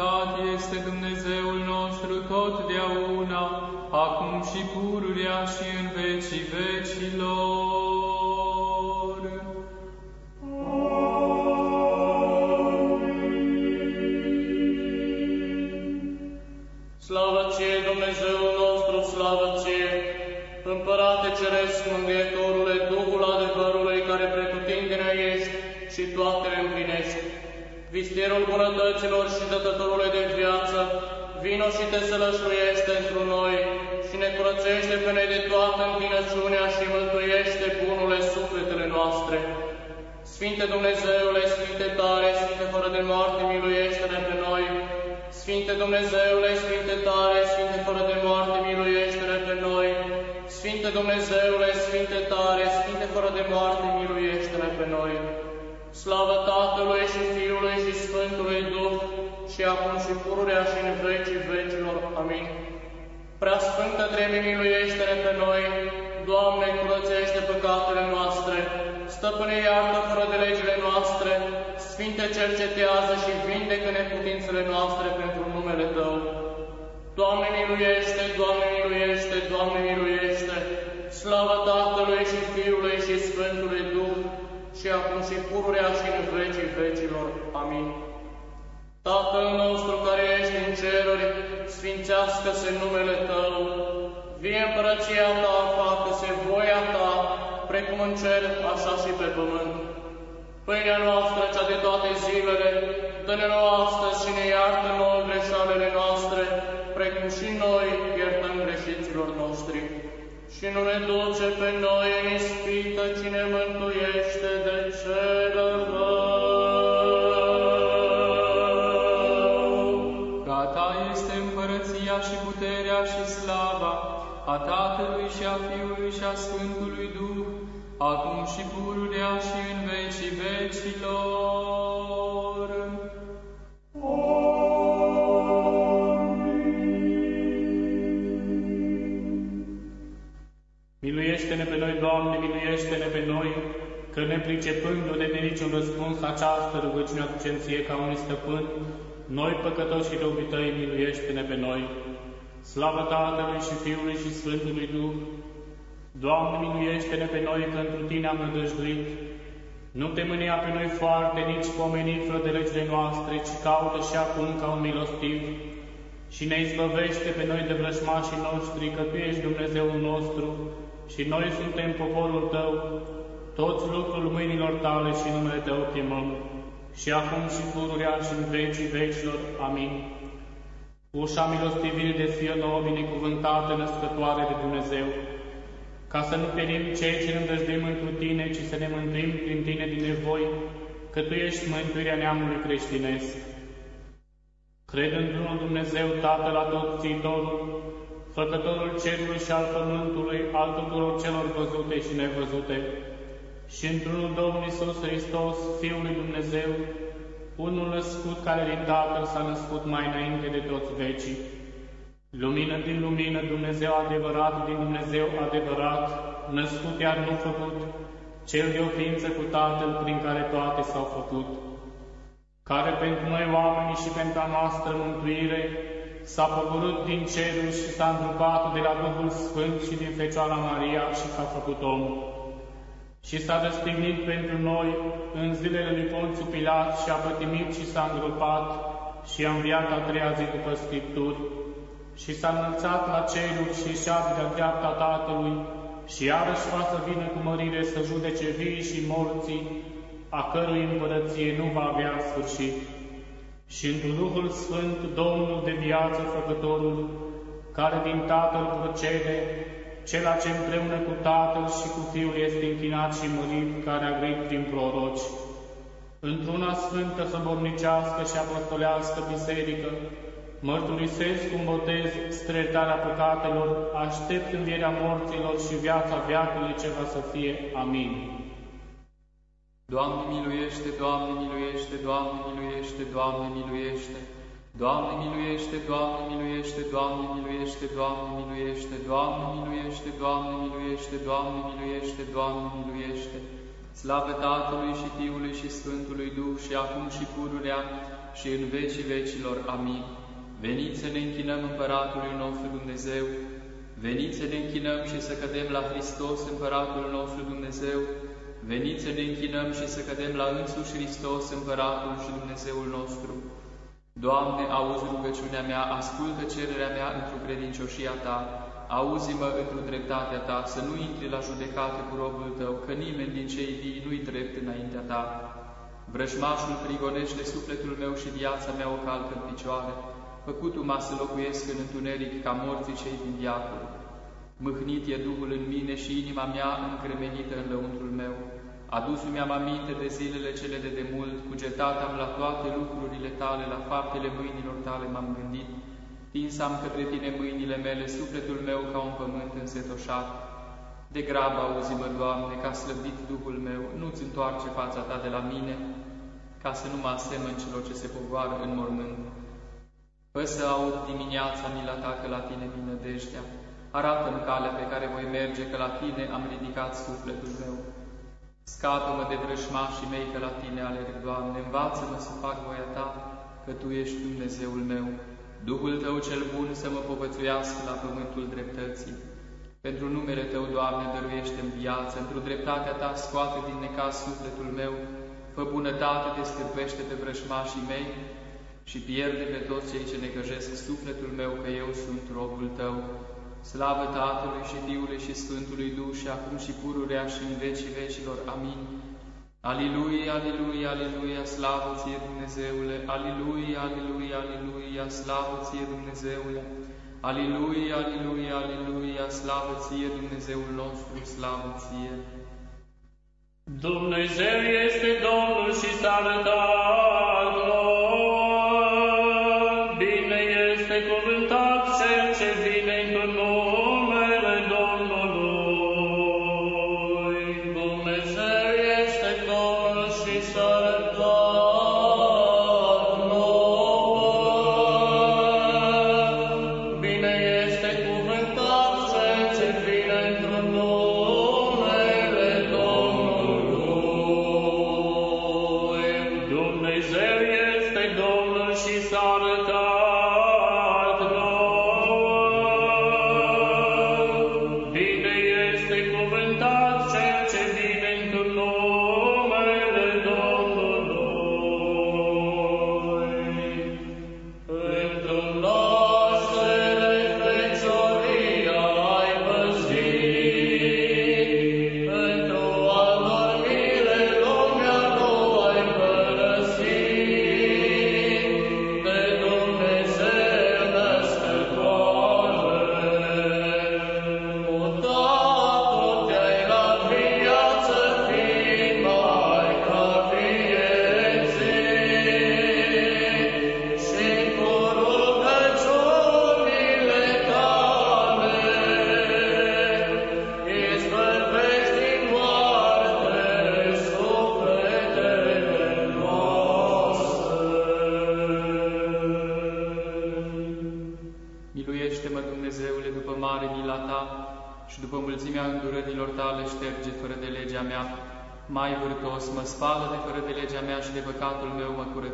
binecuvântat este Dumnezeul nostru totdeauna, acum și pururea și în vecii vecilor. Slavă ție, Dumnezeul nostru, slavă ție, Împărate Ceresc, Mângâietorule, Duhul adevărului, care pretutindene ești și toate le împlinești. Vistierul bunătăților și dătătorule de viață, vino și te sălășluiește într noi și ne curățește pe noi de toată învinăciunea și mântuiește bunule sufletele noastre. Sfinte Dumnezeule, Sfinte tare, Sfinte fără de moarte, miluiește-ne pe noi. Sfinte Dumnezeule, Sfinte tare, Sfinte fără de moarte, miluiește-ne pe noi. Sfinte Dumnezeule, Sfinte tare, Sfinte fără de moarte, miluiește-ne pe noi. Slavă Tatălui și Fiului și Sfântului Duh, și acum și pururea și în vecii vecilor. Amin. Prea Sfântă Tremi, miluiește-ne pe noi, Doamne, curățește păcatele noastre, Stăpâne iartă fără de legile noastre, Sfinte cercetează și vindecă neputințele noastre pentru numele Tău. Doamne miluiește, Doamne miluiește, și acum și pururea și în vecii vecilor. Amin. Tatăl nostru care ești în ceruri, sfințească-se numele Tău, vie împărăția Ta, facă-se voia Ta, precum în cer, așa și pe pământ. Pâinea noastră, cea de toate zilele, dă-ne nouă astăzi și ne iartă nouă greșalele noastre, precum și noi iertăm greșiților noștri. Și nu ne duce pe noi în ispită, ci ne mântuiește de cel rău. Gata este împărăția și puterea și slava a Tatălui și a Fiului și a Sfântului Duh, acum și pururea și în vecii vecilor. Miluiește-ne pe noi, Doamne, miluiește-ne pe noi, că ne pricepându-ne de niciun răspuns această rugăciune aducem ție ca unui stăpân, noi păcătoși și robii tăi, miluiește-ne pe noi. Slavă Tatălui și Fiului și Sfântului Duh, Doamne, miluiește-ne pe noi, că într Tine am nădăjduit. Nu te mânia pe noi foarte, nici pomenit fără de legile noastre, ci caută și acum ca un milostiv și ne izbăvește pe noi de vrășmașii noștri, că Tu ești Dumnezeul nostru și noi suntem poporul Tău, toți lucrul mâinilor Tale și numele Tău chemăm, și acum și pururea și în vecii vecilor. Amin. Ușa milostivirii de fie nouă binecuvântată, născătoare de Dumnezeu, ca să nu perim cei ce ne îndrăjduim întru Tine, ci să ne mântuim prin Tine din nevoi, că Tu ești mântuirea neamului creștinesc. Cred într-unul Dumnezeu, Tatăl Atotțitorul, Făcătorul cerului și al pământului, al tuturor celor văzute și nevăzute, și într-unul Domnul Iisus Hristos, Fiul lui Dumnezeu, unul născut care din Tatăl s-a născut mai înainte de toți vecii, Lumină din lumină, Dumnezeu adevărat din Dumnezeu adevărat, născut iar nu făcut, cel de o ființă cu Tatăl prin care toate s-au făcut, care pentru noi oamenii și pentru a noastră mântuire s-a pogorât din cerul și s-a întrupat de la Duhul Sfânt și din Fecioara Maria și s-a făcut om. Și s-a răstignit pentru noi în zilele lui Ponțiu Pilat și a pătimit și s-a îngropat și a înviat a treia zi după Scripturi și s-a înălțat la ceruri și șade de-a dreapta Tatălui și iarăși va să vină cu mărire să judece vii și morții, a cărui împărăție nu va avea sfârșit. Și într Duhul Sfânt, Domnul de viață Făcătorul, care din Tatăl procede, cela ce împreună cu Tatăl și cu Fiul este închinat și mărit, care a grăit prin proroci, într-una sfântă, săbornicească și apostolească biserică, mărturisesc cu botez stretarea păcatelor, aștept învierea morților și viața veacului ce va să fie. Amin. Doamne miluiește, Doamne miluiește, Doamne miluiește, Doamne miluiește. Doamne miluiește, Doamne miluiește, Doamne miluiește, Doamne miluiește, Doamne miluiește, Doamne miluiește, Doamne miluiește, Doamne miluiește. Slavă Tatălui și Fiului și Sfântului Duh și acum și pururea și în vecii vecilor. Amin. Veniți să ne închinăm Împăratului nostru Dumnezeu, veniți să ne închinăm și să cădem la Hristos, Împăratul nostru Dumnezeu, veniți să ne închinăm și să cădem la însuși Hristos, Împăratul și Dumnezeul nostru. Doamne, auzi rugăciunea mea, ascultă cererea mea într-o credincioșia Ta, auzi-mă într-o dreptatea Ta, să nu intri la judecată cu robul Tău, că nimeni din cei vii nu-i drept înaintea Ta. Vrăjmașul prigonește sufletul meu și viața mea o calcă în picioare, făcut-o să locuiesc în întuneric ca morții cei din viacul. Mâhnit e Duhul în mine și inima mea încremenită în lăuntrul meu. Adus-mi am aminte de zilele cele de demult, cugetat am la toate lucrurile tale, la faptele mâinilor tale m-am gândit. Tins am către tine mâinile mele, sufletul meu ca un pământ însetoșat. De grabă auzi-mă, Doamne, ca slăbit Duhul meu, nu-ți întoarce fața ta de la mine, ca să nu mă asemăn celor ce se pogoară în mormânt. Fă să aud dimineața mila ta că la tine vine dejdea. Arată-mi calea pe care voi merge, că la tine am ridicat sufletul meu. Scapă-mă de vrășmașii mei, că la tine alerg, Doamne, învață-mă să fac voia ta, că Tu ești Dumnezeul meu. Duhul Tău cel bun să mă povățuiască la pământul dreptății. Pentru numele Tău, Doamne, dăruiește-mi viață, într-o dreptatea Ta scoate din necaz sufletul meu, fă bunătate, te stârpește pe vrășmașii mei și pierde pe toți cei ce necăjesc sufletul meu, că eu sunt robul Tău. Slavă Tatălui și Fiului și Sfântului Duh și acum și pururea și în vecii vecilor. Amin. Aliluia, aliluia, aliluia, slavă ție Dumnezeule, aliluia, aliluia, aliluia, slavă ție Dumnezeule, aliluia, aliluia, aliluia, slavă ție Dumnezeul nostru, slavă ție. Dumnezeu este Domnul și s-a arătat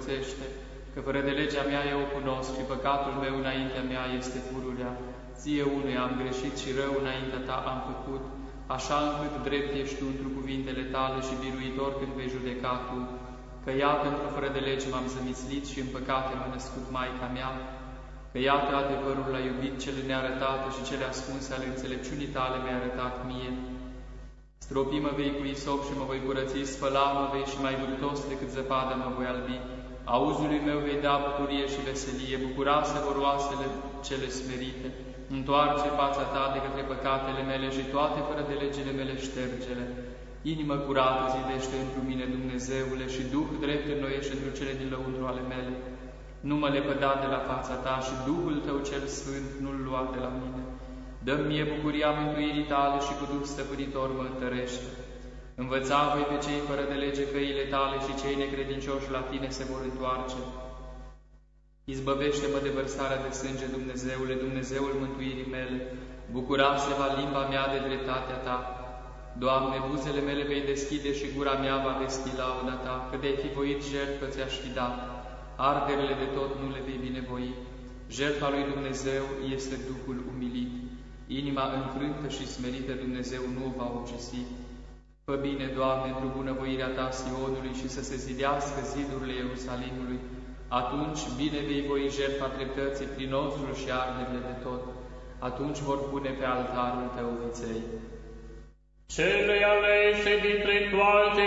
curățește, că fără de legea mea eu o cunosc și păcatul meu înaintea mea este pururea. Ție unuia am greșit și rău înaintea Ta am făcut, așa încât drept ești Tu într cuvintele Tale și biruitor când vei judeca Tu, că iată într-o fără de lege m-am zămislit și în păcate m-a născut Maica mea, că iată adevărul l-a iubit cele nearătate și cele ascunse ale înțelepciunii tale mi-a arătat mie. Stropi mă vei cu isop și mă voi curăți, spăla mă vei și mai vârtos decât zăpada mă voi albi. Auzului meu vei da bucurie și veselie, bucura se vor oasele cele smerite. Întoarce fața ta de către păcatele mele și toate fără de legile mele ștergele. Inimă curată zidește întru mine, Dumnezeule, și Duh drept înnoiește întru cele din lăuntru ale mele. Nu mă lepăda de la fața ta și Duhul tău cel sfânt nu-l lua de la mine. Dă-mi mie bucuria mântuirii tale și cu Duh stăpânitor mă întărește. Învăța voi pe cei fără de lege căile tale și cei necredincioși la tine se vor întoarce. Izbăvește-mă de vărsarea de sânge, Dumnezeule, Dumnezeul mântuirii mele, bucura-se va limba mea de dreptatea ta. Doamne, buzele mele vei deschide și gura mea va vesti lauda ta, că de-ai fi voit jertfă ți-aș fi dat. arderile de tot nu le vei binevoi. Jertfa lui Dumnezeu este Duhul umilit. Inima înfrântă și smerită Dumnezeu nu o va ucisi. Fă bine, Doamne, într-o bunăvoirea Ta Sionului și să se zidească zidurile Ierusalimului, atunci bine vei voi jertfa dreptății prin nostru și arderile de tot. Atunci vor pune pe altarul Tău viței. Cele alese dintre toate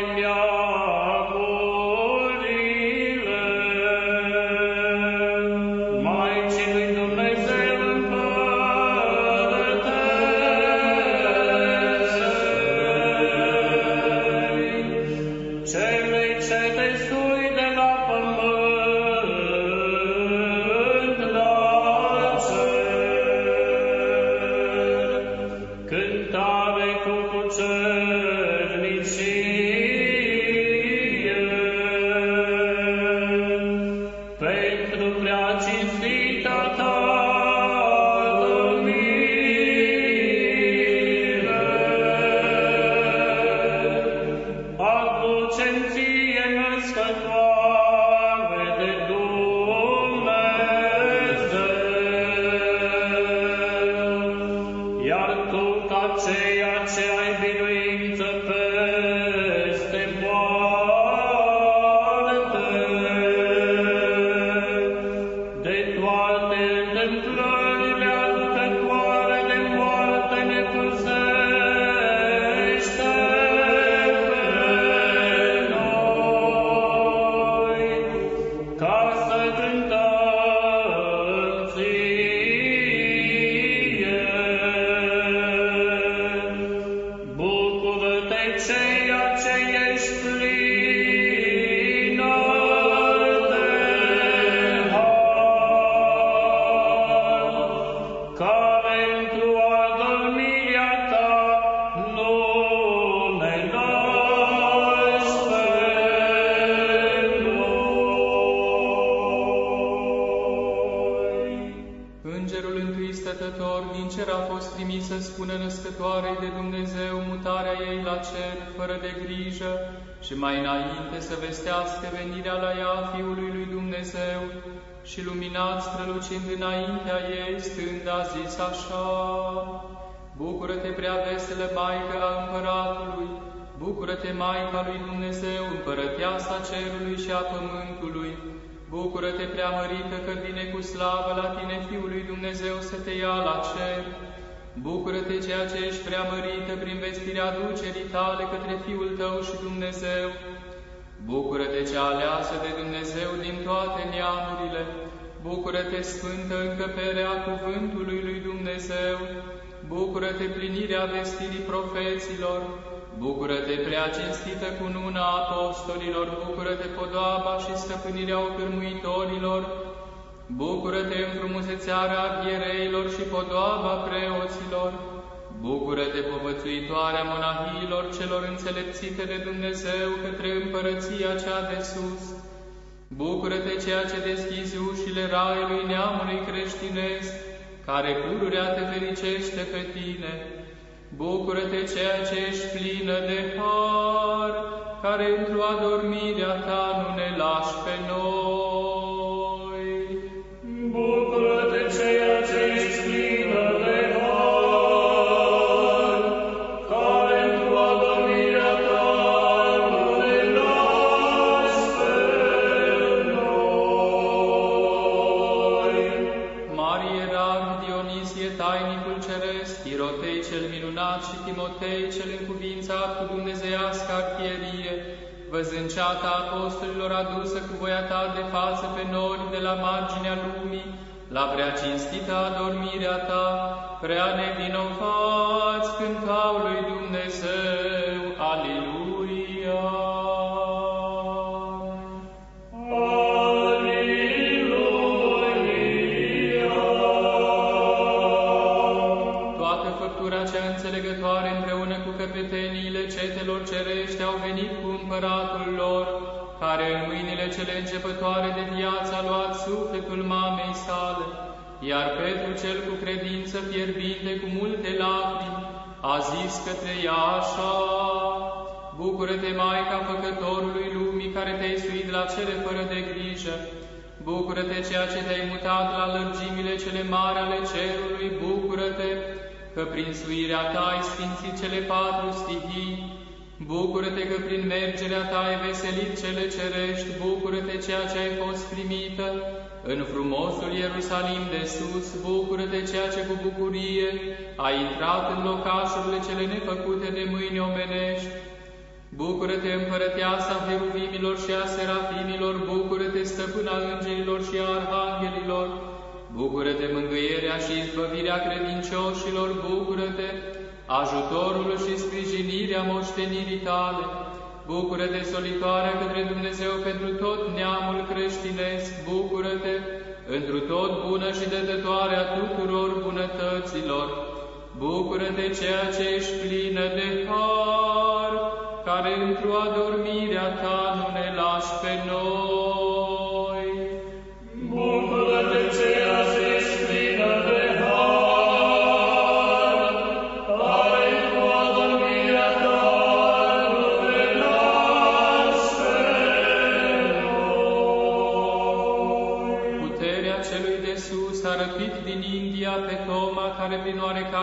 și mai înainte să vestească venirea la ea Fiului lui Dumnezeu și luminat strălucind înaintea ei, stând a zis așa, Bucură-te, prea vesele Maică a Împăratului, Bucură-te, Maica lui Dumnezeu, Împărăteasa Cerului și a Pământului, Bucură-te, prea mărită, că vine cu slavă la tine Fiul lui Dumnezeu să te ia la cer, neamuri, Bucură-te, Sfântă încăperea cuvântului lui Dumnezeu, Bucură-te, plinirea vestirii profeților, Bucură-te, prea cinstită cununa apostolilor, Bucură-te, podoaba și stăpânirea ocârmuitorilor, Bucură-te, înfrumusețarea viereilor și podoaba preoților, Bucură-te, povățuitoarea monahiilor celor înțelepțite de Dumnezeu către împărăția cea de sus, Bucură-te ceea ce deschizi ușile raiului neamului creștinesc, care pururea te fericește pe tine. Bucură-te ceea ce ești plină de har, care într-o adormirea ta nu ne lași pe noi. Văzând ceata apostolilor adusă cu voia ta de față pe nori de la marginea lumii, la prea cinstită adormirea ta, prea nevinovați cântau lui Dumnezeu. Aleluia! Toată făptura cea înțelegătoare împreună cu căpeteniile cetelor cerești au venit cu împăratul lor, care în mâinile cele începătoare de viață a luat sufletul mamei sale, iar Petru cel cu credință fierbinte cu multe lacrimi, a zis către ea așa, Bucură-te, Maica Făcătorului lumii, care te-ai suit la cele fără de grijă, Bucură-te ceea ce te-ai mutat la lărgimile cele mari ale cerului, bucură-te că prin suirea ta ai sfințit cele patru stihii, bucură-te că prin mergerea ta ai veselit cele cerești, bucură-te ceea ce ai fost primită în frumosul Ierusalim de sus, bucură-te ceea ce cu bucurie ai intrat în locașurile cele nefăcute de mâini omenești, Bucură-te, împărăteasa heruvimilor și a serafimilor, bucură-te, stăpâna îngerilor și a arhanghelilor, bucură-te, mângâierea și izbăvirea credincioșilor, bucură-te, ajutorul și sprijinirea moștenirii tale, bucură-te, solitoarea către Dumnezeu pentru tot neamul creștinesc, bucură-te, întru tot bună și dătătoarea tuturor bunătăților, bucură-te, ceea ce ești plină de har, care într-o adormirea ta nu ne lași pe noi.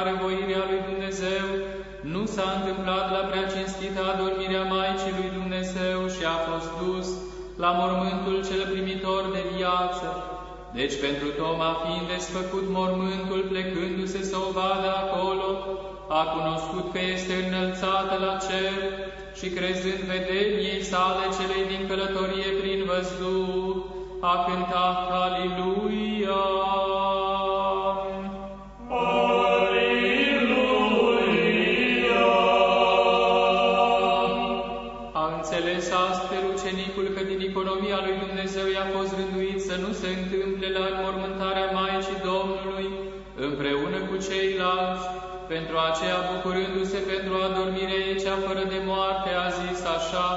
Oarecare voire a lui Dumnezeu nu s-a întâmplat la prea cinstită adormirea Maicii lui Dumnezeu și a fost dus la mormântul cel primitor de viață. Deci pentru Toma, fiind desfăcut mormântul, plecându-se să o vadă acolo, a cunoscut că este înălțată la cer și crezând vedeniei sale celei din călătorie prin văzduh, a cântat Aliluia. Se întâmple la înmormântarea Maicii Domnului împreună cu ceilalți, pentru aceea bucurându-se pentru adormirea ei cea fără de moarte, a zis așa,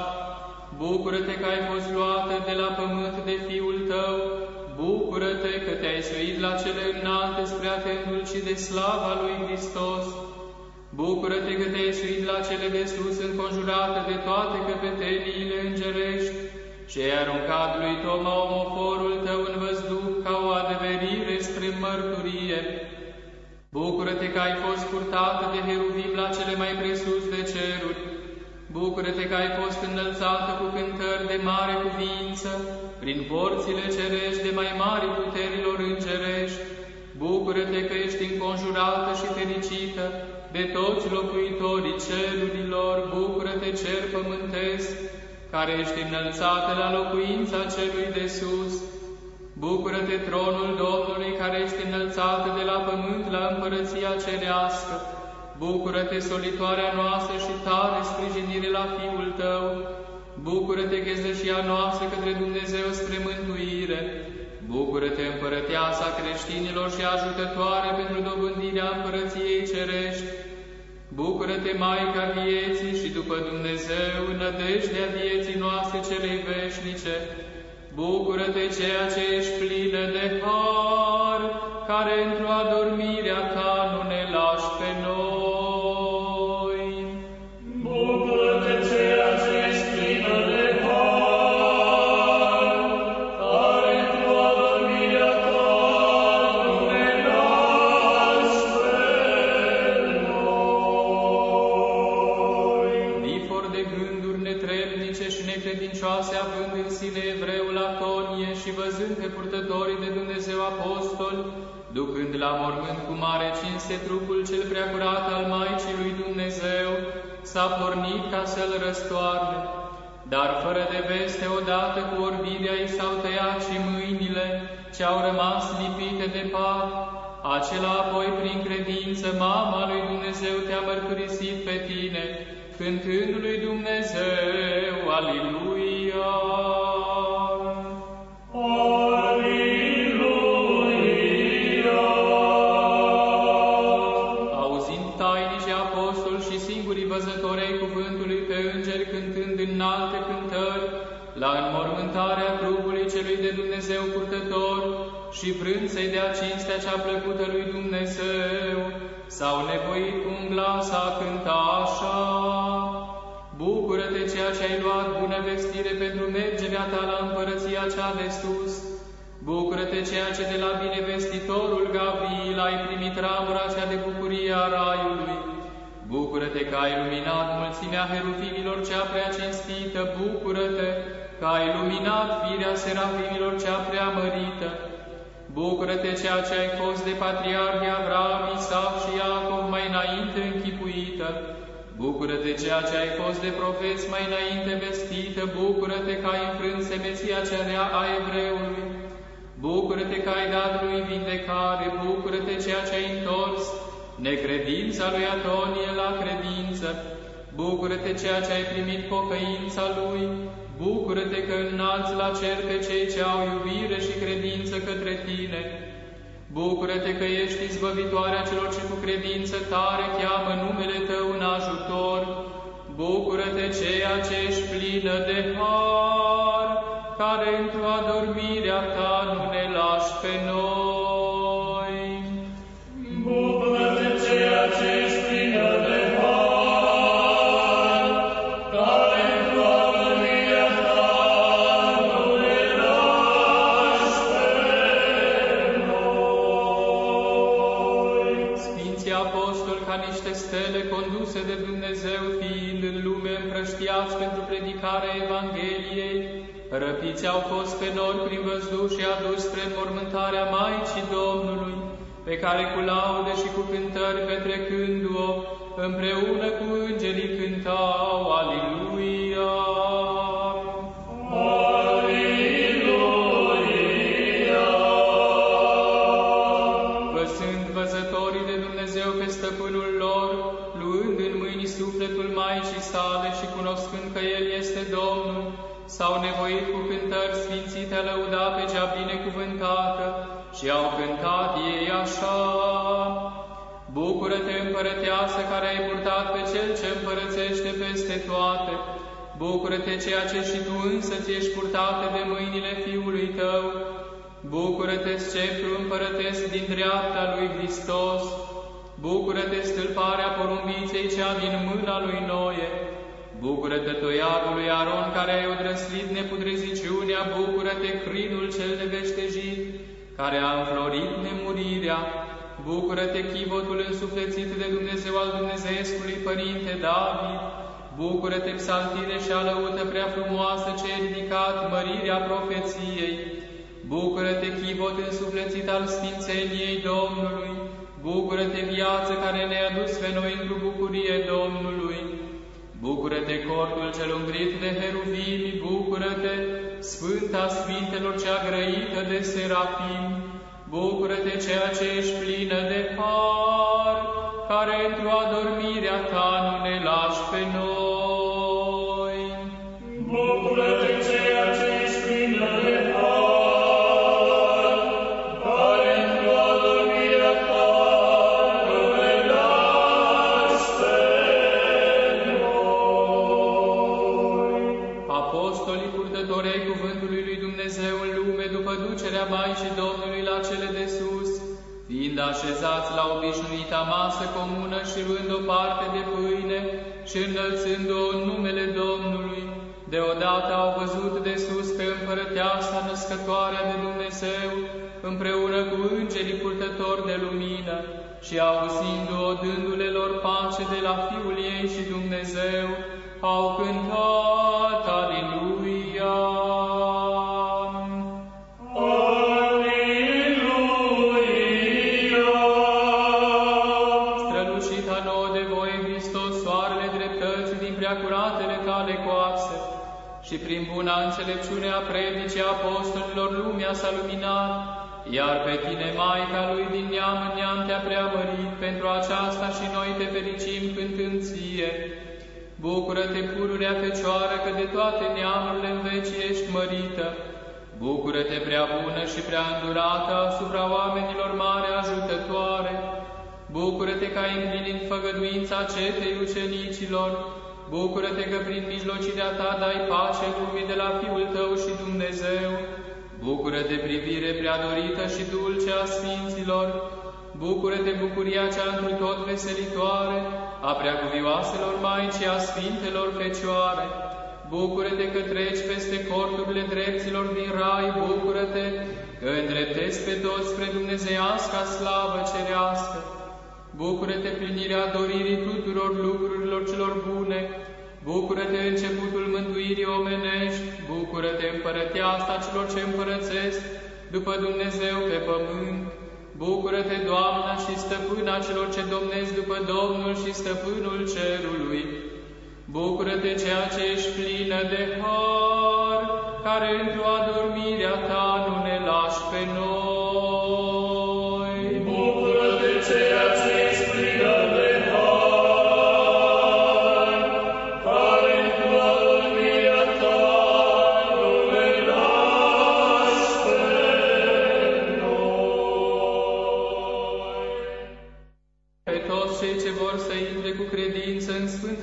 Bucură-te că ai fost luată de la pământ de Fiul tău, bucură-te că te-ai suit la cele înalte spre a te îndulci de slava lui Hristos, Bucură-te că te-ai suit la cele de sus, înconjurată de toate căpeteniile îngerești, și ai aruncat lui Toma omoforul tău în văzduh ca o adeverire spre mărturie. Bucură-te că ai fost purtată de heruvim la cele mai presus de ceruri. Bucură-te că ai fost înălțată cu cântări de mare cuvință, prin porțile cerești de mai mari puterilor îngerești. Bucură-te că ești înconjurată și fericită de toți locuitorii cerurilor, bucură-te cer pământesc, care ești înălțată la locuința celui de sus. Bucură-te tronul Domnului, care ești înălțată de la pământ la împărăția cerească. Bucură-te solitoarea noastră și tare sprijinire la Fiul tău. Bucură-te ghezășia noastră către Dumnezeu spre mântuire. Bucură-te împărăteasa creștinilor și ajutătoare pentru dobândirea împărăției cerești. Bucură-te, Maica vieții și după Dumnezeu, nădejdea vieții noastre celei veșnice. Bucură-te, ceea ce ești plină de har, care într-o adormirea ta nu mare cinste trupul cel preacurat al Maicii lui Dumnezeu, s-a pornit ca să-l răstoarne. Dar fără de veste, odată cu orbirea i s-au tăiat și mâinile, ce au rămas lipite de pat, acela apoi prin credință, Mama lui Dumnezeu te-a mărturisit pe tine, cântând lui Dumnezeu, Aliluia! Auzind tainici apostoli și singurii văzători ai cuvântului pe îngeri cântând în alte cântări, la înmormântarea trupului celui de Dumnezeu purtător și vrând să-i dea cinstea cea plăcută lui Dumnezeu, s-au nevoit cu un glas a cânta așa. Bucură-te ceea ce ai luat bună vestire pentru mergerea ta la împărăția cea de sus. Bucură-te ceea ce de la binevestitorul Gabriel ai primit ramura cea de bucurie a Raiului. Bucură-te că ai luminat mulțimea heruvimilor cea prea cinstită, bucură-te că ai luminat firea serafimilor cea prea mărită. Bucură-te ceea ce ai fost de patriarhii Avram, Isaac și Iacov mai înainte închipuită. Bucură-te ceea ce ai fost de profeți mai înainte vestită, bucură-te că ai înfrânt semeția cea rea a evreului. Bucură-te că ai dat lui vindecare, bucură-te ceea ce ai întors. Necredința lui Atonie la credință, bucură-te ceea ce ai primit pocăința lui, bucură-te că înalți la cer pe cei ce au iubire și credință către tine, bucură-te că ești izbăvitoarea celor ce cu credință tare cheamă numele tău în ajutor, bucură-te ceea ce ești plină de har, care într-o adormirea ta nu ne lași pe noi. Bucură-te ceea ce ești plină de har, care într-o adormirea ta nu ne lași pe noi. Sfinții apostoli ca niște stele conduse de Dumnezeu fiind în lume împrăștiați pentru predicarea Evangheliei, răpiți au fost pe nori prin văzduh și aduși spre mormântarea Maicii Domnului, pe care cu laude și cu cântări petrecându-o, împreună cu îngerii cântau Aliluia! Văzând Bucură-te, împărăteasă, care ai purtat pe Cel ce împărățește peste toate. Bucură-te, ceea ce și tu însă ți ești purtate de mâinile Fiului tău. Bucură-te, sceptru împărătesc din dreapta lui Hristos. Bucură-te, stâlparea porumbiței cea din mâna lui Noe. Bucură-te, toiagul lui Aron, care ai odrăslit neputreziciunea, bucură-te, crinul cel neveștejit, care a înflorit nemurirea. Bucură-te, chivotul însuflețit de Dumnezeu al Dumnezeescului Părinte David. Bucură-te, psaltire și alăută prea frumoasă ce ai ridicat mărirea profeției. Bucură-te, chivot însuflețit al Sfințeniei Domnului. Bucură-te, viață care ne-a dus pe noi într-o bucurie Domnului. Bucură-te, cortul cel umbrit de heruvimi, bucură-te, Sfânta Sfintelor cea grăită de serafim, bucură-te ceea ce ești plină de har, care într-o adormirea ta nu ne lași pe noi. Bucură-te obișnuita masă comună și luând o parte de pâine și înălțând-o în numele Domnului, deodată au văzut de sus pe împărăteasa născătoarea de Dumnezeu, împreună cu îngerii purtători de lumină, și auzindu-o dându-le lor pace de la Fiul ei și Dumnezeu, au cântat Aliluia! Și prin buna înțelepciune a predicii apostolilor lumea s-a luminat, iar pe tine, Maica lui din neam în neam te-a preamărit, pentru aceasta și noi te fericim cântând ție. Bucură-te, pururea Fecioară, că de toate neamurile în veci ești mărită. Bucură-te, prea bună și prea îndurată asupra oamenilor mare ajutătoare. Bucură-te că ai împlinit făgăduința cetei ucenicilor. Bucură-te că prin mijlocirea ta dai pace lumii de la Fiul tău și Dumnezeu. Bucură-te, privire prea dorită și dulce a Sfinților. Bucură-te, bucuria cea întru tot veselitoare a preacuvioaselor Maicii a Sfintelor Fecioare. Bucură-te că treci peste corturile dreptilor din rai, bucură-te că îndreptezi pe toți spre Dumnezeiasca slavă cerească. Bucură-te plinirea doririi tuturor lucrurilor celor bune, Bucură-te începutul mântuirii omenești, bucură-te împărăteasta celor ce împărățesc, după Dumnezeu pe pământ. Bucură-te, Doamna și Stăpâna celor ce domnesc după Domnul și Stăpânul Cerului. Bucură-te, ceea ce ești plină de har, care într-o adormirea ta nu ne lași pe noi.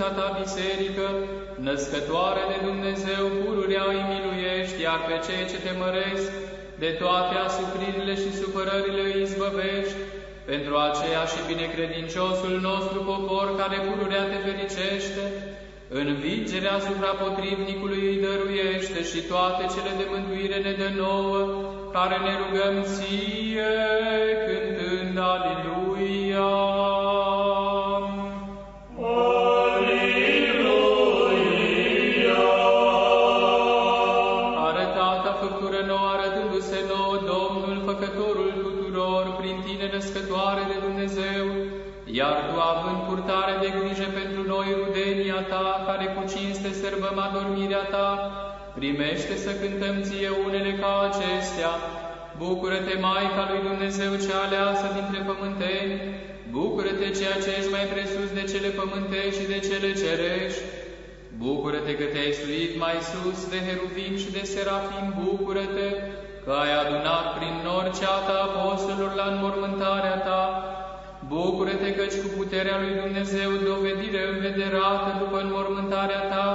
Sfânta ta Biserică, născătoare de Dumnezeu, pururea îi miluiești, iar pe cei ce te măresc, de toate asupririle și supărările îi izbăvești, pentru aceea și binecredinciosul nostru popor care pururea te fericește, învingerea asupra potrivnicului îi dăruiește și toate cele de mântuire ne dă nouă, care ne rugăm ție cântând Aliluia. Primește să cântăm ție unele ca acestea. Bucură-te, Maica lui Dumnezeu cea aleasă dintre pământeni, bucură-te ceea ce ești mai presus de cele pământești și de cele cerești, Bucură-te că te-ai suit mai sus de heruvim și de serafim, bucură-te că ai adunat prin nor ceata apostolilor la înmormântarea ta. Bucură-te căci cu puterea lui Dumnezeu dovedire învederată după înmormântarea ta,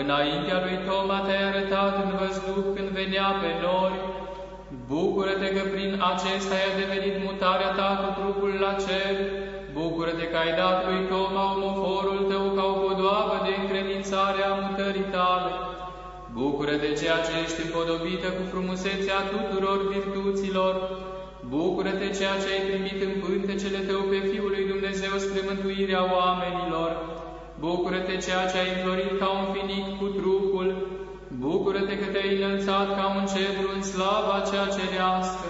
înaintea lui Toma te-ai arătat în văzduh când venea pe nori. Bucură-te că prin acesta ai adevenit mutarea ta cu trupul la cer. Bucură-te că ai dat lui Toma omoforul tău ca o podoabă de încredințare a mutării tale. Bucură-te ceea ce ești împodobită cu frumusețea tuturor virtuților. Bucură-te ceea ce ai primit în pântecele tău pe Fiul lui Dumnezeu spre mântuirea oamenilor. Bucură-te ceea ce ai înflorit ca un finic cu trupul. Bucură-te că te-ai înălțat ca un cedru în slava cea cerească.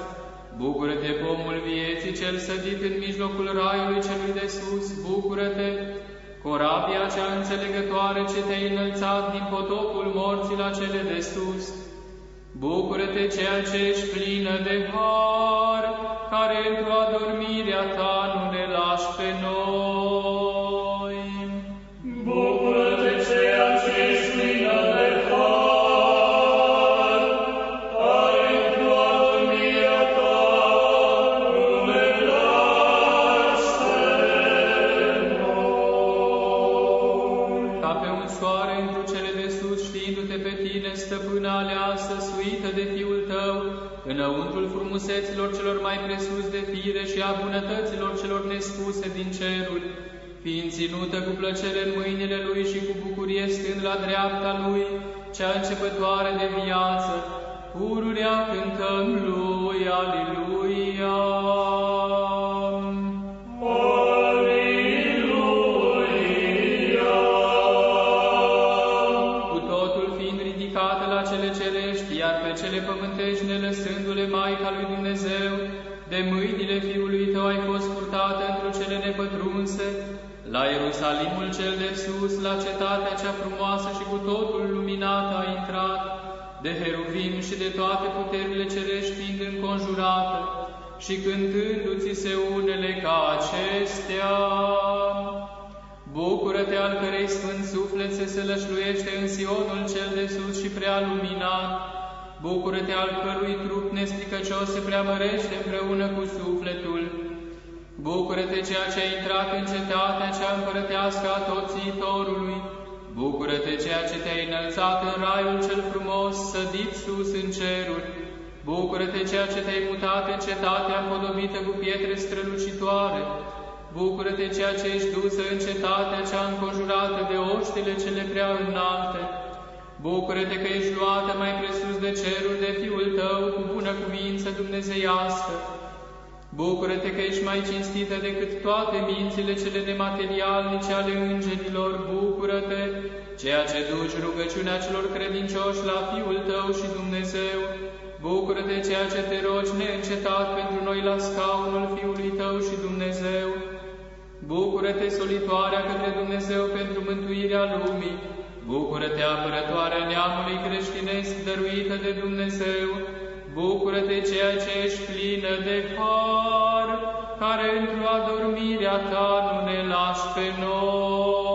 Bucură-te, pomul vieții, cel sădit în mijlocul raiului celui de sus. Bucură-te, corabia cea înțelegătoare ce te-ai înălțat din potopul morții la cele de sus. Bucură-te, ceea ce ești plină de har, care într-o adormirea ta nu ne lași pe noi. Frumuseților celor mai presus de fire și a bunătăților celor nespuse din ceruri, fiind ținută cu plăcere în mâinile Lui și cu bucurie stând la dreapta Lui, cea începătoare de viață, pururea cântăm Lui, Ierusalimul cel de sus, la cetatea cea frumoasă și cu totul luminată a intrat, de heruvim și de toate puterile cerești fiind înconjurată, și cântându-ți se unele ca acestea. Bucură-te al cărei sfânt suflet se sălășluiește în Sionul cel de sus și prea luminat. Bucură-te al cărui trup nestricăcios se preamărește împreună cu sufletul. Bucură-te ceea ce a intrat în cetatea cea împărătească a toțitorului. Bucură-te ceea ce te-ai înălțat în raiul cel frumos, sădit sus în ceruri. Bucură-te ceea ce te-ai mutat în cetatea împodobită cu pietre strălucitoare. Bucură-te ceea ce ești dusă în cetatea cea înconjurată de oștile cele prea înalte. Bucură-te că ești luată mai presus de cerul de Fiul tău cu bună cuvință dumnezeiască. Bucură-te că ești mai cinstită decât toate mințile cele nematerialnice ale îngerilor. Bucură-te, ceea ce duci rugăciunea celor credincioși la Fiul tău și Dumnezeu. Bucură-te, ceea ce te rogi neîncetat pentru noi la scaunul Fiului tău și Dumnezeu. Bucură-te, solitoarea către Dumnezeu pentru mântuirea lumii. Bucură-te, apărătoarea neamului creștinesc dăruită de Dumnezeu. Bucură-te, ceea ce ești plină de har, care într-o adormirea ta nu ne lași pe noi.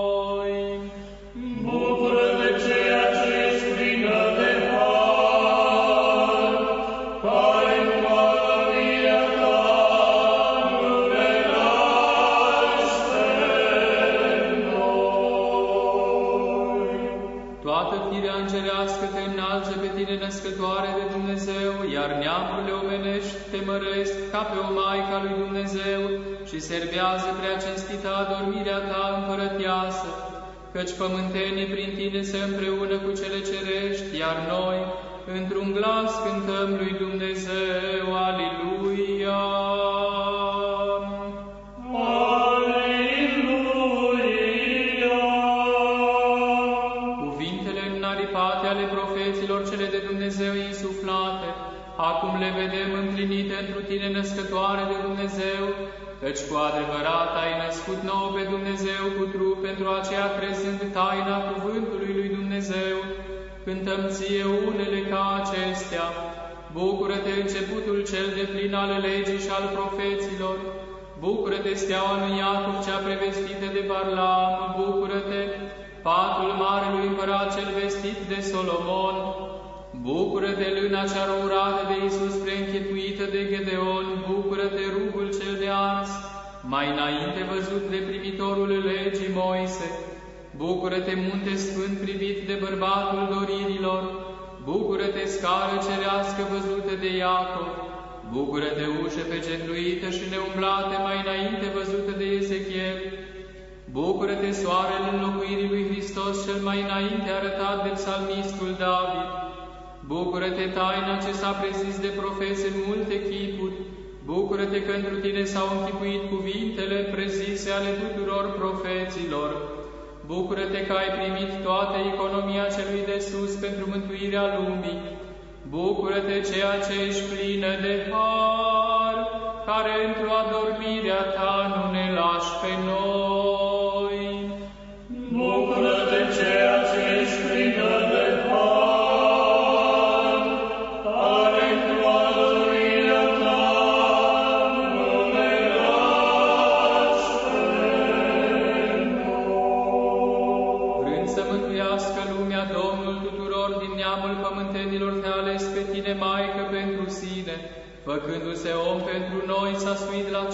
Și servează prea cinstită adormirea ta împărătiasă, căci pământenii prin tine se împreună cu cele cerești, iar noi, într-un glas cântăm lui Dumnezeu, Aliluia! Aleluia! Cuvintele înaripate ale profeților cele de Dumnezeu insuflate, acum le vedem împlinite întru tine născătoare de Dumnezeu, căci cu adevărat ai născut nou pe Dumnezeu cu trup, pentru aceea crezând taina cuvântului lui Dumnezeu, cântăm ție unele ca acestea. Bucură-te începutul cel de plin al legii și al profeților, Bucură-te, steaua lui Iacov, cea prevestită de Barlam, bucură-te, patul marelui împărat cel vestit de Solomon, bucură-te, lâna cea rourată de Iisus preînchetuită de Gedeon, bucură-te, rugul cel de ars, mai înainte văzut de primitorul legii Moise, bucură-te, munte sfânt privit de bărbatul doririlor, bucură-te, scară cerească văzută de Iacov, Bucură-te, ușă pecetluită și neumblată, mai înainte văzută de Ezechiel. Bucură-te, soarele înlocuirii lui Hristos, cel mai înainte arătat de psalmistul David. Bucură-te, taina ce s-a prezis de profeți în multe chipuri. Bucură-te că întru tine s-au închipuit cuvintele prezise ale tuturor profeților. Bucură-te că ai primit toată economia celui de sus pentru mântuirea lumii. Bucură-te ceea ce ești plină de har, care într-o adormirea ta nu ne lași pe noi.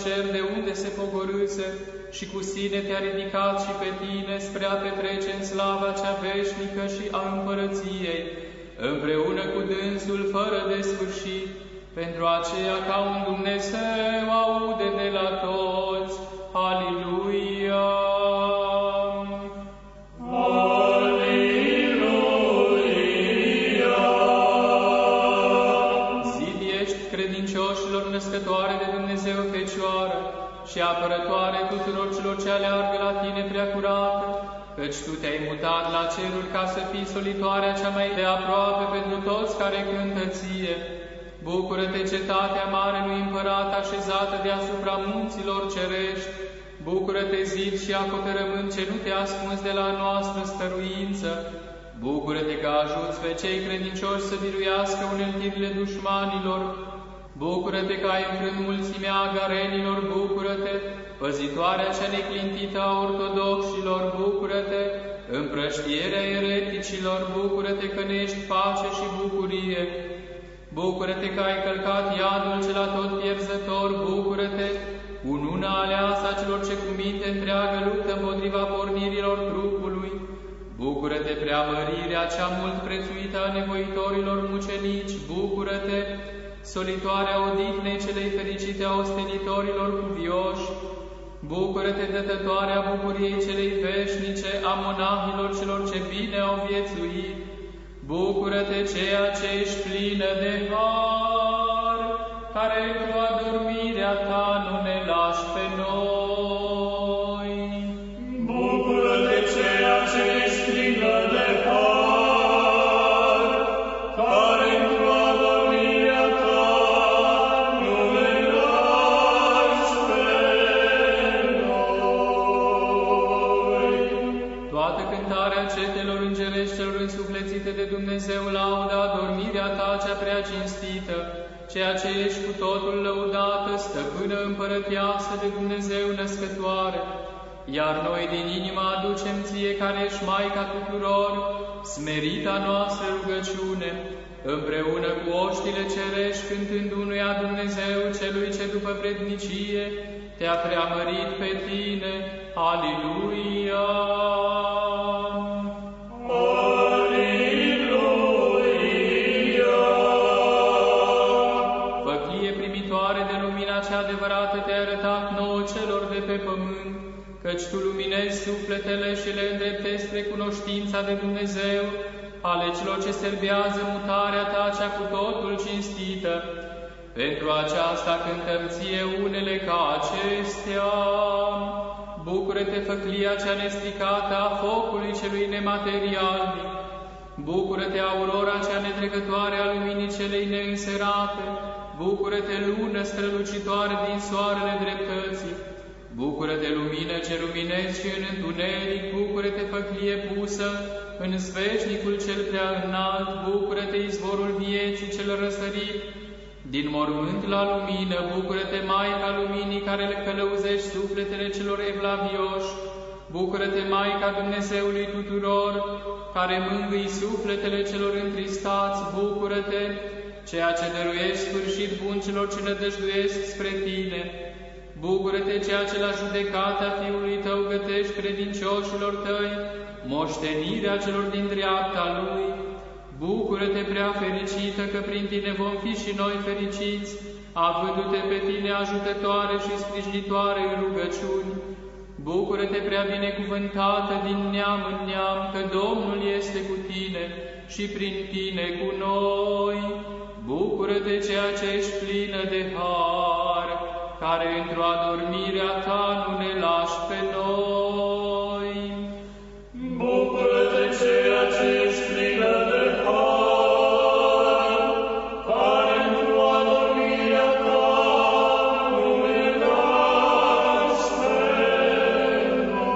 Cer de unde se pogorâse și cu sine te-a ridicat și pe tine spre a petrece în slava cea veșnică și a împărăției, împreună cu dânsul fără de sfârșit, pentru aceea ca un Dumnezeu aude de la toți. Aliluia! Căci tu te-ai mutat la ceruri ca să fii solitoarea cea mai de aproape pentru toți care cântă ție. Bucură-te, cetatea Marelui Împărat așezată deasupra munților cerești, Bucură-te, zid și acoperământ ce nu te ascunzi de la noastră stăruință, Bucură-te că ajuți pe cei credincioși să biruiască uneltirile dușmanilor. Bucură-te că ai înfrânt mulțimea agarenilor, bucură-te, păzitoarea cea neclintită a ortodoxilor, bucură-te, împrăștierea ereticilor, bucură-te că ne ești pace și bucurie. Bucură-te că ai călcat iadul cel tot pierzător, bucură-te, ununa aleasă a celor ce cu minte întreagă luptă împotriva pornirilor trupului. Bucură-te, preamărirea cea mult prețuită a nevoitorilor mucenici, bucură-te, solitoarea odihnei celei fericite a ostenitorilor cuvioși, bucură-te, dătătoarea bucuriei celei veșnice a monahilor celor ce bine au viețuit, Bucură-te ceea ce ești plină de har, care cu adormirea ta nu ne lași pe noi. Cinstită, ceea ce ești cu totul lăudată, stăpână împărăteasă de Dumnezeu născătoare. Iar noi din inimă aducem ție care ești Maica tuturor, smerita noastră rugăciune, împreună cu oștile cerești cântând unuia Dumnezeu celui ce după vrednicie te-a preamărit pe tine. Aliluia! Tu luminezi sufletele și le îndreptezi spre cunoștința de Dumnezeu, ale celor ce serbează mutarea ta cea cu totul cinstită. Pentru aceasta cântăm ție unele ca acestea. Bucură-te, făclia cea nestricată a focului celui nematerialnic, Bucură-te, aurora cea netrecătoare a luminii celei neînserate! Bucură-te, lună strălucitoare din soarele dreptății! Bucură-te, lumină ce luminezi și în întuneric! Bucură-te, făclie pusă în sfeșnicul cel prea înalt! Bucură-te, izvorul vieții cel răsărit! Din mormânt la lumină, bucură-te, Maica Luminii, care le călăuzești sufletele celor evlavioși! Bucură-te, Maica Dumnezeului tuturor, care mângâi sufletele celor întristați, bucură-te, ceea ce dăruiești sfârșit bun celor ce nădăjduiesc spre tine. Bucură-te, ceea ce la judecata Fiului tău gătești credincioșilor tăi, moștenirea celor din dreapta Lui. Bucură-te, prea fericită, că prin tine vom fi și noi fericiți, avându-te pe tine ajutătoare și sprijinitoare în rugăciuni. Bucură-te prea binecuvântată din neam în neam, că Domnul este cu tine și prin tine cu noi. Bucură-te ceea ce ești plină de har, care într-o adormirea ta nu ne lași pe noi. Bucură-te ceea ce ești plină de har, care într-o adormirea ta nu ne lași pe noi.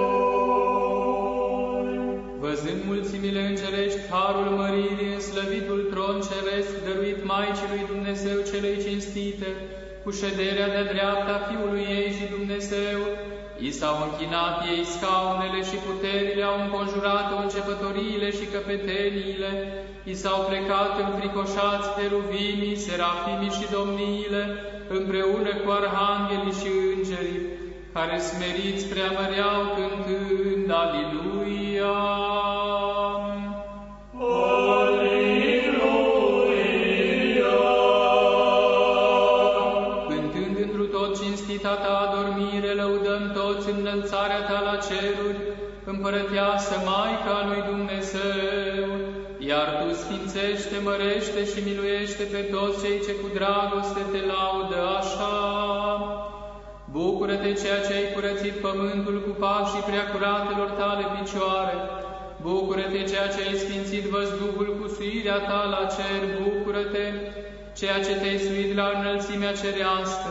Văzând mulțimile îngerești, harul măririi în slăvitul tron ceresc, dăruit Maicii lui Dumnezeu celei cinstite, cu șederea de dreapta Fiului ei și Dumnezeu, i s-au închinat ei scaunele și puterile, au înconjurat-o începătoriile și căpeteniile, i s-au plecat înfricoșați ruvimii, serafimii și domniile, împreună cu arhanghelii și îngerii, care smeriți preamăreau cântând Aliluia. Împărăteasă Maica lui Dumnezeu, iar tu sfințește, mărește și miluiește pe toți cei ce cu dragoste te laudă așa. Bucură-te ceea ce ai curățit pământul cu pașii preacuratelor tale picioare. Bucură-te ceea ce ai sfințit văzduhul cu suirea ta la cer. Bucură-te ceea ce te-ai suit la înălțimea cerească.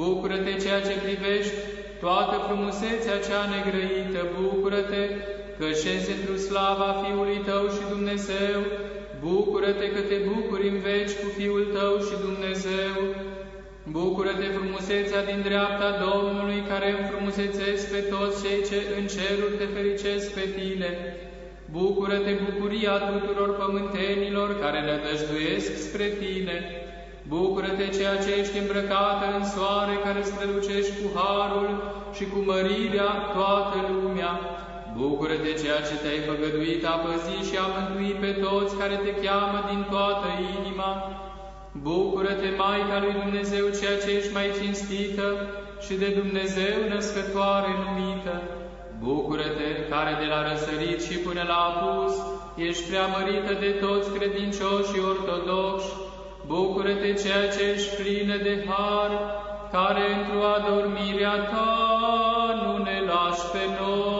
Bucură-te ceea ce privești toată frumusețea cea negrăită. Bucură-te că șezi într slava Fiului tău și Dumnezeu. Bucură-te că te bucuri în veci cu Fiul tău și Dumnezeu. Bucură-te frumusețea din dreapta Domnului, care înfrumusețesc pe toți cei ce în ceruri te fericesc pe tine. Bucură-te bucuria tuturor pământenilor care nădăjduiesc spre tine. Bucură-te ceea ce ești îmbrăcată în soare, care strălucești cu harul și cu mărirea toată lumea. Bucură-te ceea ce te-ai făgăduit a păzi și a mântui pe toți care te cheamă din toată inima. Bucură-te, Maica lui Dumnezeu, ceea ce ești mai cinstită și de Dumnezeu născătoare numită. Bucură-te, care de la răsărit și până la apus ești preamărită de toți credincioși ortodoxi. Bucură-te, ceea ce ești plină de har, care într-o adormirea ta nu ne lași pe noi.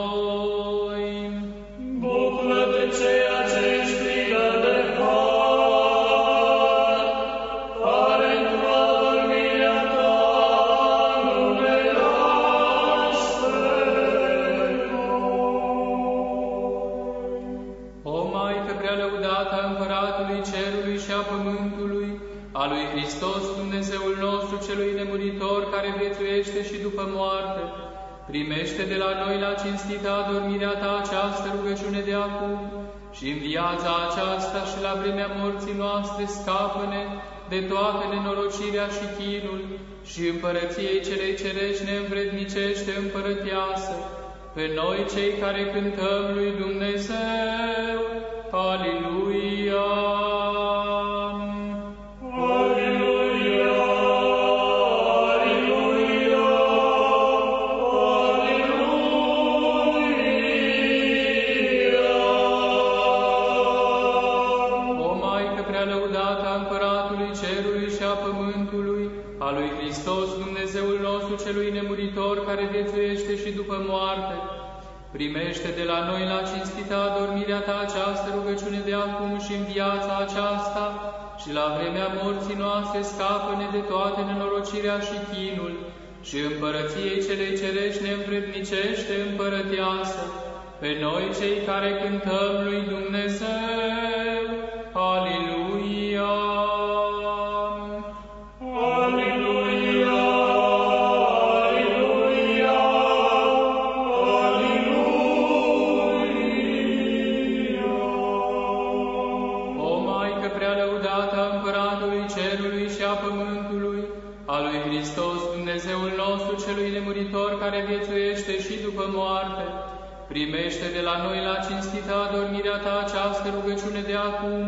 Primește de la noi la cinstită adormirea ta această rugăciune de acum și în viața aceasta și la vremea morții noastre scapă-ne de toată nenorocirea și chinul și împărăției celei cerești neînvrednicește împărăteasă, pe noi cei care cântăm lui Dumnezeu. Aleluia! Aleluia, primește de la noi la cinstită adormirea ta această rugăciune de acum și în viața aceasta și la vremea morții noastre scapă-ne de toate nenorocirea și chinul și împărăției celei cerești neînvrednicește împărăteasă, pe noi cei care cântăm lui Dumnezeu. Aleluia! La noi la cinstită adormirea ta această rugăciune de acum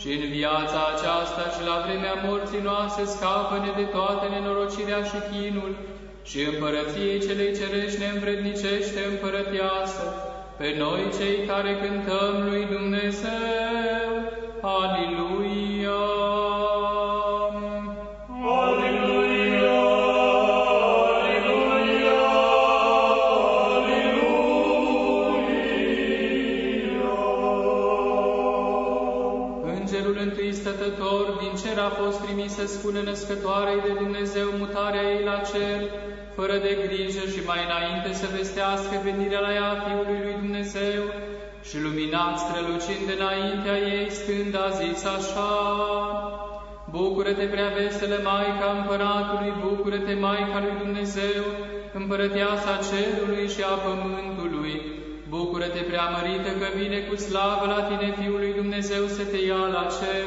și în viața aceasta și la vremea morții noastre scapă-ne de toată nenorocirea și chinul și împărăției celei cerești neînvrednicește împărăteasă, pe noi cei care cântăm lui Dumnezeu. Aleluia! Aleluia, trimis să spună născătoarei de Dumnezeu mutarea ei la cer, fără de grijă și mai înainte să vestească venirea la ea a Fiului lui Dumnezeu și luminat strălucind înaintea ei stând a zis așa, Bucură-te, prea veselă Maica Împăratului, bucură-te, Maica lui Dumnezeu, împărăteasa cerului și a pământului, bucură-te, preamărită, că vine cu slavă la tine Fiul lui Dumnezeu să te ia la cer,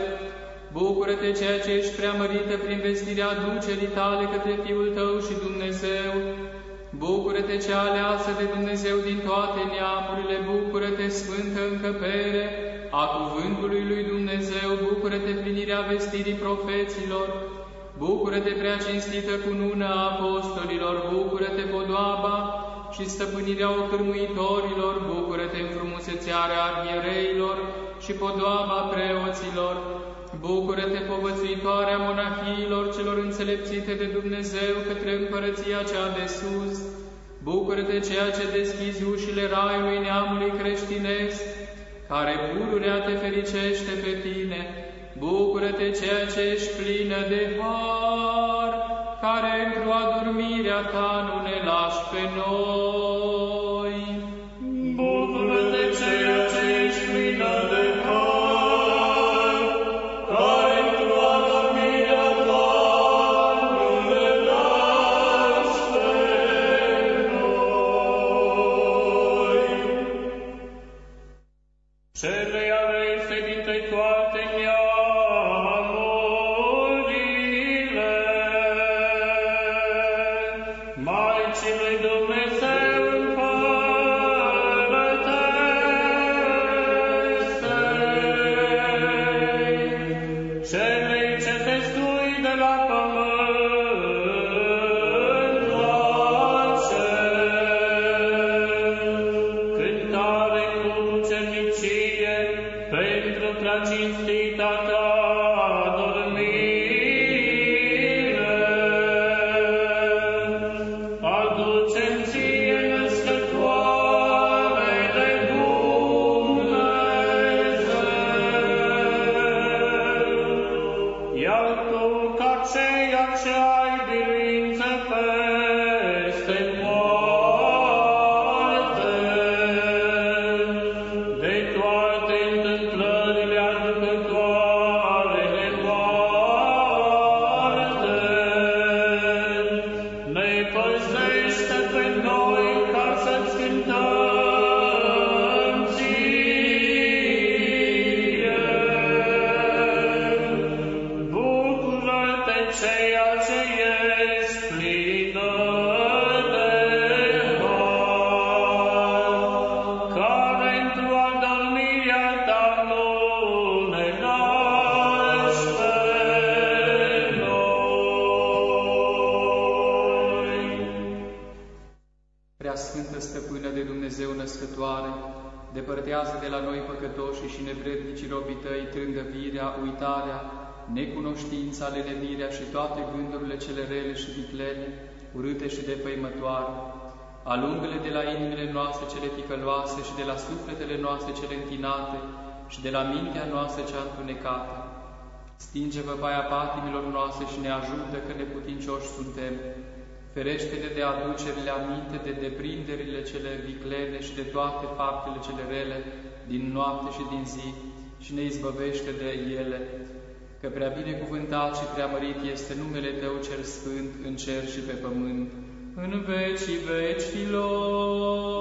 bucură-te, ceea ce ești preamărită prin vestirea ducerii tale către Fiul tău și Dumnezeu, bucură-te, cea aleasă de Dumnezeu din toate neamurile, bucură-te, Sfântă Încăpere, a cuvântului lui Dumnezeu, bucură-te plinirea vestirii profeților, bucură-te prea cinstită cunună a apostolilor, bucură-te podoaba și stăpânirea ocârmuitorilor, bucură-te în frumusețearea arhiereilor și podoaba preoților, bucură-te povățuitoarea monahiilor celor înțelepțite de Dumnezeu către împărăția cea de sus, bucură-te ceea ce deschizi ușile raiului neamului creștinesc, care pururea te fericește pe tine, bucură-te ceea ce ești plină de har, care într-o adormirea ta nu ne lași pe noi. Depărtează de la noi păcătoși și nevrednici robii tăi trândăvirea, uitarea, necunoștința, lenevirea și toate gândurile cele rele și viclene, urâte și defăimătoare. Alungă-le de la inimile noastre cele ticăloase și de la sufletele noastre cele întinate și de la mintea noastră cea întunecată. Stinge văpaia patimilor noastre și ne ajută că neputincioși suntem. Ferește-ne de aducerile aminte, de deprinderile cele viclene și de toate faptele cele rele din noapte și din zi și ne izbăvește de ele, că prea binecuvântat și prea mărit este numele Tău cel Sfânt în cer și pe pământ, în vecii vecilor.